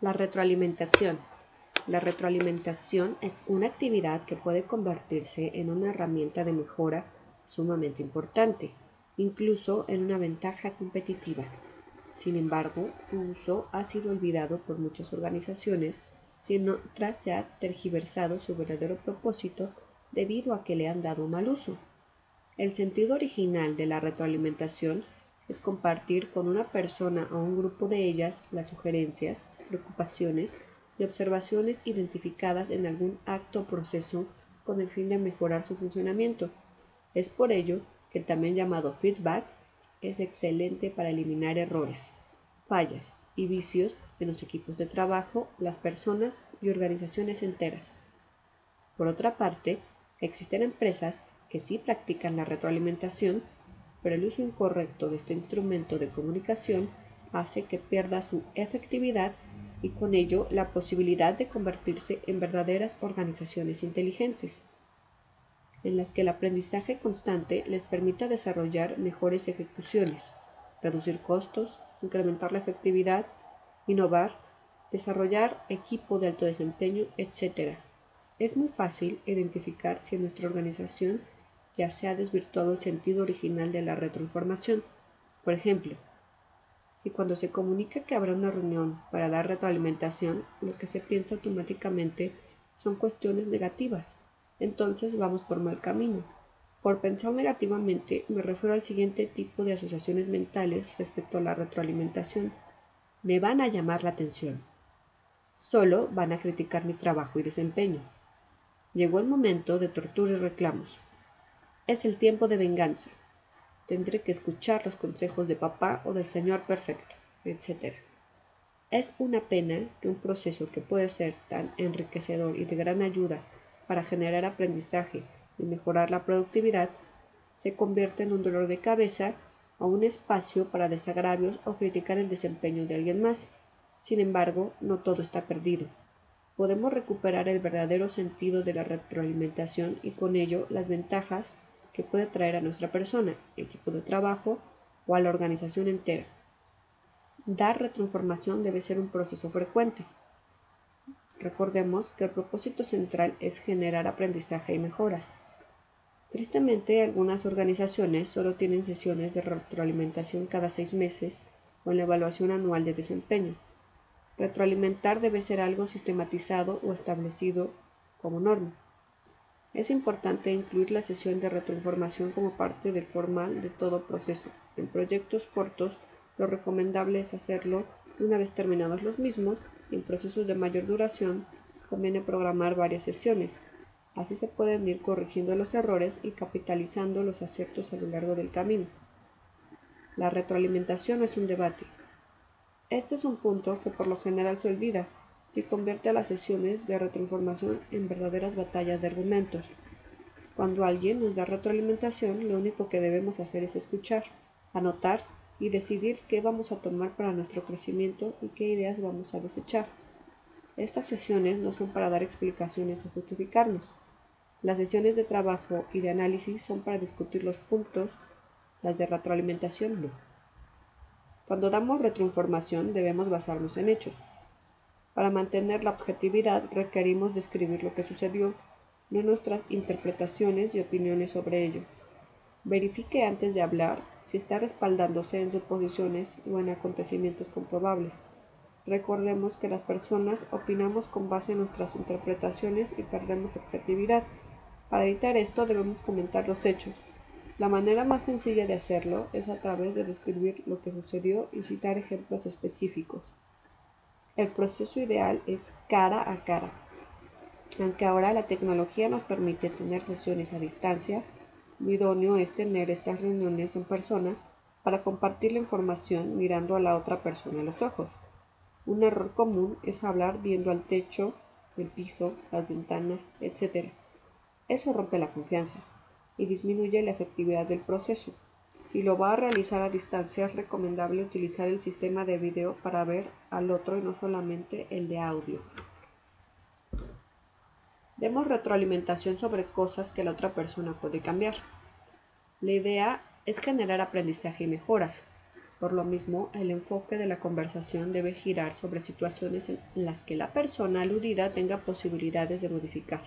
La retroalimentación. La retroalimentación es una actividad que puede convertirse en una herramienta de mejora sumamente importante, incluso en una ventaja competitiva. Sin embargo, su uso ha sido olvidado por muchas organizaciones, sin otras se ha tergiversado su verdadero propósito debido a que le han dado mal uso. El sentido original de la retroalimentación es compartir con una persona o un grupo de ellas las sugerencias, preocupaciones y observaciones identificadas en algún acto o proceso con el fin de mejorar su funcionamiento. Es por ello que el también llamado feedback es excelente para eliminar errores, fallas y vicios en los equipos de trabajo, las personas y organizaciones enteras. Por otra parte, existen empresas que sí practican la retroalimentación pero el uso incorrecto de este instrumento de comunicación hace que pierda su efectividad y con ello la posibilidad de convertirse en verdaderas organizaciones inteligentes, en las que el aprendizaje constante les permita desarrollar mejores ejecuciones, reducir costos, incrementar la efectividad, innovar, desarrollar equipo de alto desempeño, etc. Es muy fácil identificar si en nuestra organización ya se ha desvirtuado el sentido original de la retroinformación. Por ejemplo, si cuando se comunica que habrá una reunión para dar retroalimentación, lo que se piensa automáticamente son cuestiones negativas, entonces vamos por mal camino. Por pensar negativamente me refiero al siguiente tipo de asociaciones mentales respecto a la retroalimentación. Me van a llamar la atención. Solo van a criticar mi trabajo y desempeño. Llegó el momento de tortura y reclamos. Es el tiempo de venganza. Tendré que escuchar los consejos de papá o del señor perfecto, etc. Es una pena que un proceso que puede ser tan enriquecedor y de gran ayuda para generar aprendizaje y mejorar la productividad se convierta en un dolor de cabeza o un espacio para desagravios o criticar el desempeño de alguien más. Sin embargo, no todo está perdido. Podemos recuperar el verdadero sentido de la retroalimentación y con ello las ventajas que puede traer a nuestra persona, equipo de trabajo o a la organización entera. Dar retroinformación debe ser un proceso frecuente. Recordemos que el propósito central es generar aprendizaje y mejoras. Tristemente, algunas organizaciones solo tienen sesiones de retroalimentación cada seis meses o en la evaluación anual de desempeño. Retroalimentar debe ser algo sistematizado o establecido como norma. Es importante incluir la sesión de retroinformación como parte del formal de todo proceso. En proyectos cortos, lo recomendable es hacerlo una vez terminados los mismos. En procesos de mayor duración, conviene programar varias sesiones. Así se pueden ir corrigiendo los errores y capitalizando los aciertos a lo largo del camino. La retroalimentación es un debate. Este es un punto que por lo general se olvida, y convierte a las sesiones de retroinformación en verdaderas batallas de argumentos. Cuando alguien nos da retroalimentación, lo único que debemos hacer es escuchar, anotar y decidir qué vamos a tomar para nuestro crecimiento y qué ideas vamos a desechar. Estas sesiones no son para dar explicaciones o justificarnos. Las sesiones de trabajo y de análisis son para discutir los puntos, las de retroalimentación no. Cuando damos retroinformación debemos basarnos en hechos, para mantener la objetividad requerimos describir lo que sucedió, no nuestras interpretaciones y opiniones sobre ello. Verifique antes de hablar si está respaldándose en suposiciones o en acontecimientos comprobables. Recordemos que las personas opinamos con base en nuestras interpretaciones y perdemos objetividad. Para evitar esto debemos comentar los hechos. La manera más sencilla de hacerlo es a través de describir lo que sucedió y citar ejemplos específicos. El proceso ideal es cara a cara. Aunque ahora la tecnología nos permite tener sesiones a distancia, lo idóneo es tener estas reuniones en persona para compartir la información mirando a la otra persona a los ojos. Un error común es hablar viendo al techo, el piso, las ventanas, etc. Eso rompe la confianza y disminuye la efectividad del proceso. Si lo va a realizar a distancia es recomendable utilizar el sistema de video para ver al otro y no solamente el de audio. Demos retroalimentación sobre cosas que la otra persona puede cambiar. La idea es generar aprendizaje y mejoras. Por lo mismo, el enfoque de la conversación debe girar sobre situaciones en las que la persona aludida tenga posibilidades de modificar.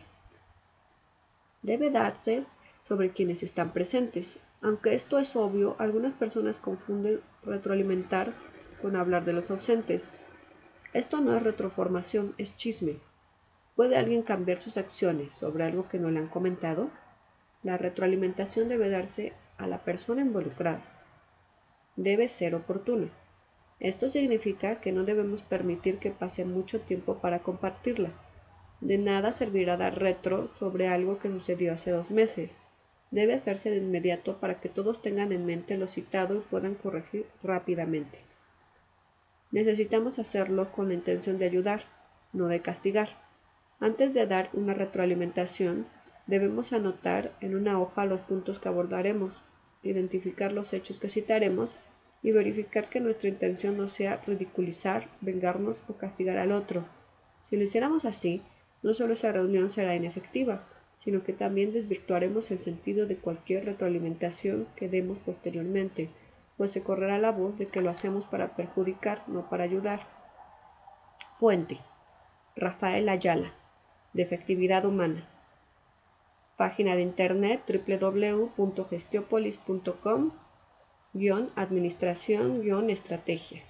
Debe darse sobre quienes están presentes. Aunque esto es obvio, algunas personas confunden retroalimentar con hablar de los ausentes. Esto no es retroformación, es chisme. ¿Puede alguien cambiar sus acciones sobre algo que no le han comentado? La retroalimentación debe darse a la persona involucrada debe ser oportuna. Esto significa que no debemos permitir que pase mucho tiempo para compartirla. De nada servirá dar retro sobre algo que sucedió hace dos meses. Debe hacerse de inmediato para que todos tengan en mente lo citado y puedan corregir rápidamente. Necesitamos hacerlo con la intención de ayudar, no de castigar. Antes de dar una retroalimentación, debemos anotar en una hoja los puntos que abordaremos identificar los hechos que citaremos y verificar que nuestra intención no sea ridiculizar, vengarnos o castigar al otro. Si lo hiciéramos así, no solo esa reunión será inefectiva, sino que también desvirtuaremos el sentido de cualquier retroalimentación que demos posteriormente, pues se correrá la voz de que lo hacemos para perjudicar, no para ayudar. Fuente. Rafael Ayala. De efectividad humana. Página de internet www.gestiopolis.com Administración Estrategia.